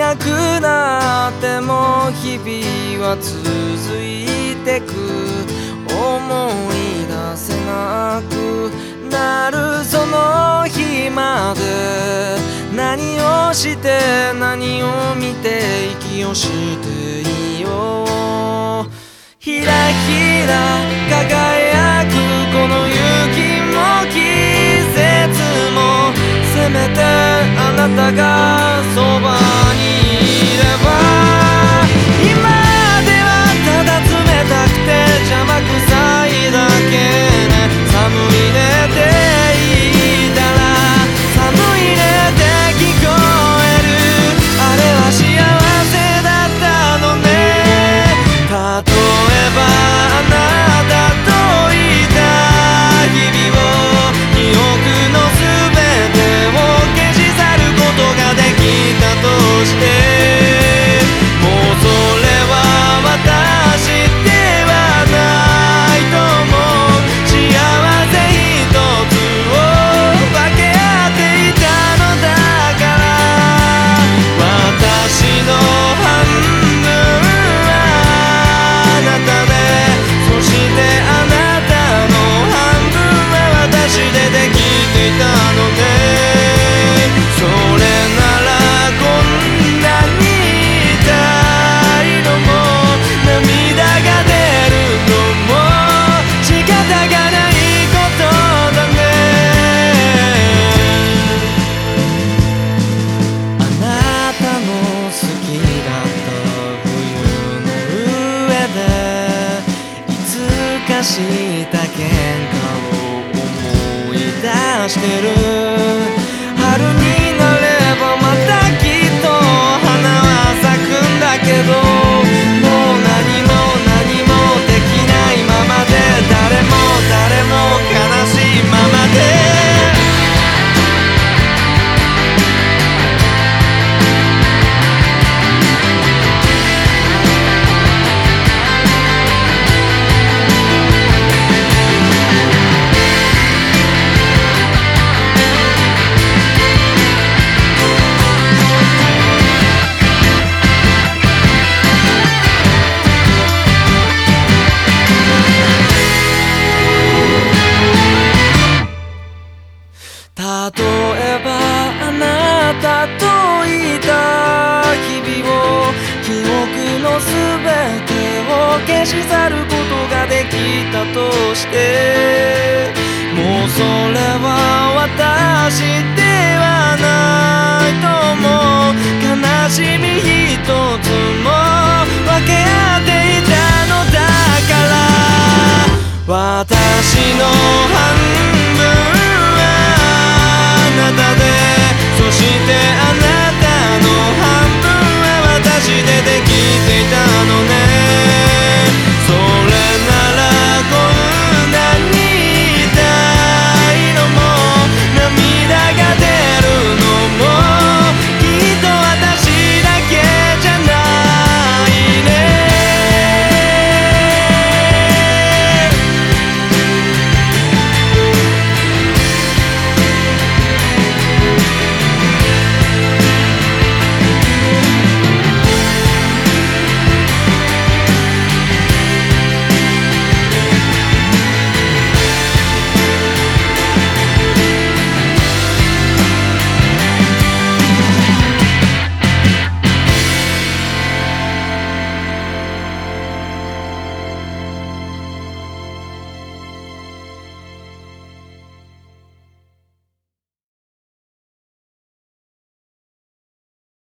なくなっても日々は続いてく思い出せなくなるその日まで何をして何を見て息をしていようひらひら輝くこの雪も季節もせめてあなたがした喧嘩を思い出してる。例えばあなたといた日々を記憶のすべてを消し去ることができたとしてもうそれは私ではないと思う悲しみ一つも分け合っていたのだから私のして